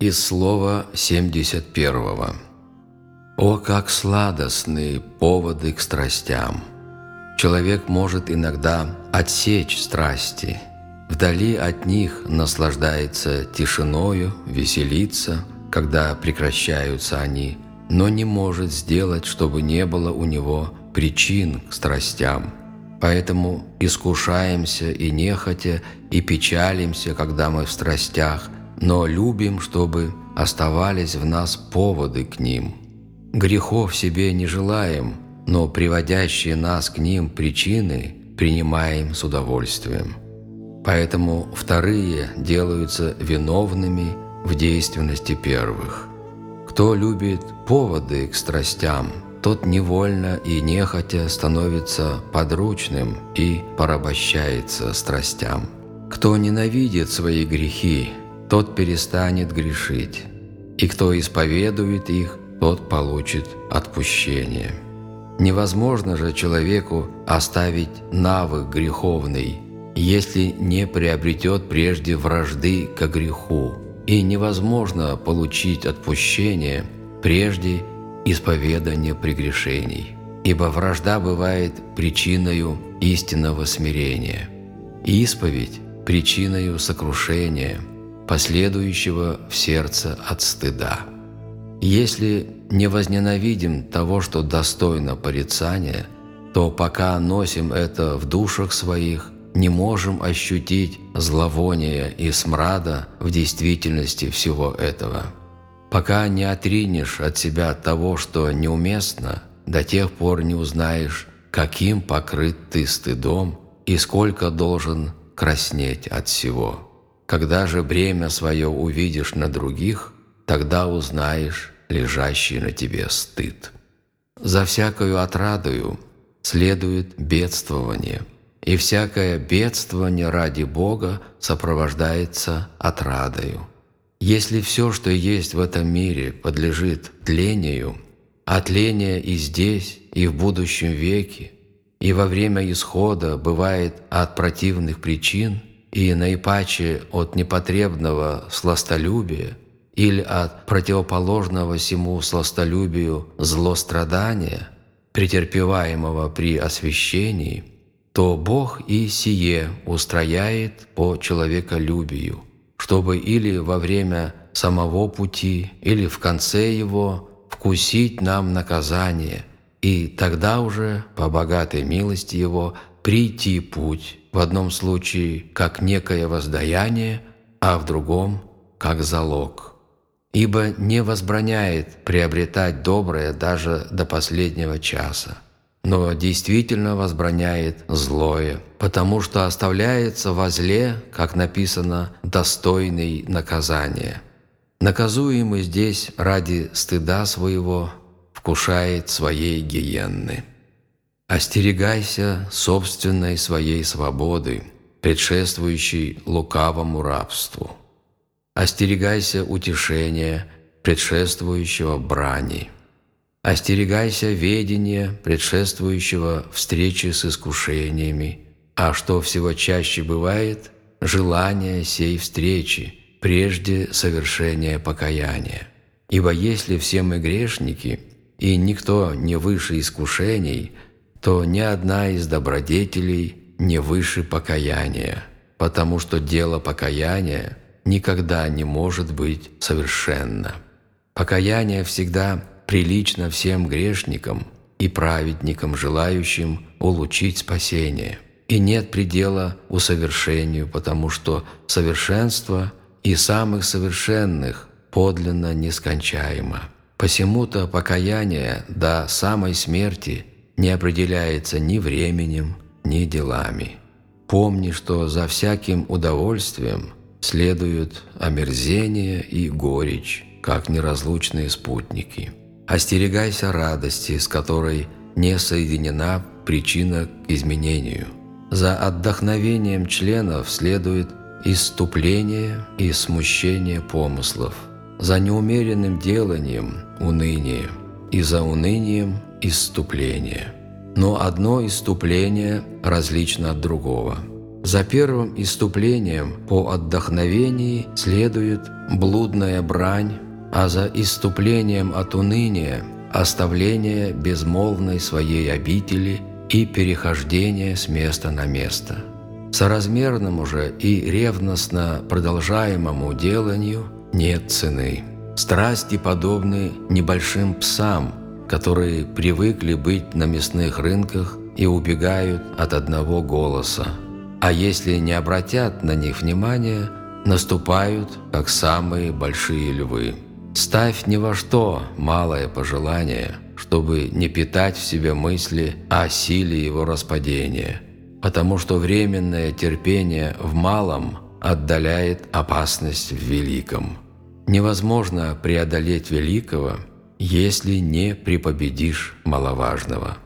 Из слова 71. «О, как сладостны поводы к страстям! Человек может иногда отсечь страсти, вдали от них наслаждается тишиною, веселиться, когда прекращаются они, но не может сделать, чтобы не было у него причин к страстям. Поэтому искушаемся и нехотя, и печалимся, когда мы в страстях – но любим, чтобы оставались в нас поводы к ним. Грехов себе не желаем, но приводящие нас к ним причины принимаем с удовольствием. Поэтому вторые делаются виновными в действенности первых. Кто любит поводы к страстям, тот невольно и нехотя становится подручным и порабощается страстям. Кто ненавидит свои грехи, тот перестанет грешить, и кто исповедует их, тот получит отпущение. Невозможно же человеку оставить навык греховный, если не приобретет прежде вражды к греху, и невозможно получить отпущение прежде исповедания прегрешений, ибо вражда бывает причиною истинного смирения, исповедь – причиною сокрушения – последующего в сердце от стыда. Если не возненавидим того, что достойно порицания, то пока носим это в душах своих, не можем ощутить зловоние и смрада в действительности всего этого. Пока не отринешь от себя того, что неуместно, до тех пор не узнаешь, каким покрыт ты стыдом и сколько должен краснеть от всего. Когда же бремя свое увидишь на других, тогда узнаешь лежащий на тебе стыд. За всякою отрадою следует бедствование, и всякое бедствование ради Бога сопровождается отрадою. Если все, что есть в этом мире, подлежит тлению, а тление и здесь, и в будущем веке, и во время исхода бывает от противных причин – и наипаче от непотребного сластолюбия или от противоположного всему сластолюбию злострадания, претерпеваемого при освящении, то Бог и сие устрояет по человеколюбию, чтобы или во время самого пути, или в конце его вкусить нам наказание, и тогда уже, по богатой милости Его, прийти путь, в одном случае как некое воздаяние, а в другом как залог. Ибо не возбраняет приобретать доброе даже до последнего часа, но действительно возбраняет злое, потому что оставляется во зле, как написано, достойный наказания. Наказуемый здесь ради стыда своего вкушает своей гиенны. Остерегайся собственной своей свободы, предшествующей лукавому рабству. Остерегайся утешения, предшествующего брани. Остерегайся ведения, предшествующего встречи с искушениями, а что всего чаще бывает, желание сей встречи, прежде совершения покаяния. Ибо если все мы грешники, и никто не выше искушений – то ни одна из добродетелей не выше покаяния, потому что дело покаяния никогда не может быть совершенно. Покаяние всегда прилично всем грешникам и праведникам, желающим улучшить спасение. И нет предела усовершению, потому что совершенство и самых совершенных подлинно нескончаемо. Посему-то покаяние до самой смерти – не определяется ни временем, ни делами. Помни, что за всяким удовольствием следуют омерзение и горечь, как неразлучные спутники. Остерегайся радости, с которой не соединена причина к изменению. За отдохновением членов следует иступление и смущение помыслов, за неумеренным деланием – уныние, и за унынием иступление. Но одно иступление различно от другого. За первым иступлением по отдохновении следует блудная брань, а за иступлением от уныния – оставление безмолвной своей обители и перехождение с места на место. Соразмерному же и ревностно продолжаемому деланию нет цены. Страсти подобны небольшим псам, которые привыкли быть на мясных рынках и убегают от одного голоса. А если не обратят на них внимания, наступают, как самые большие львы. Ставь ни во что малое пожелание, чтобы не питать в себе мысли о силе его распадения, потому что временное терпение в малом отдаляет опасность в великом. Невозможно преодолеть великого, если не припобедишь маловажного.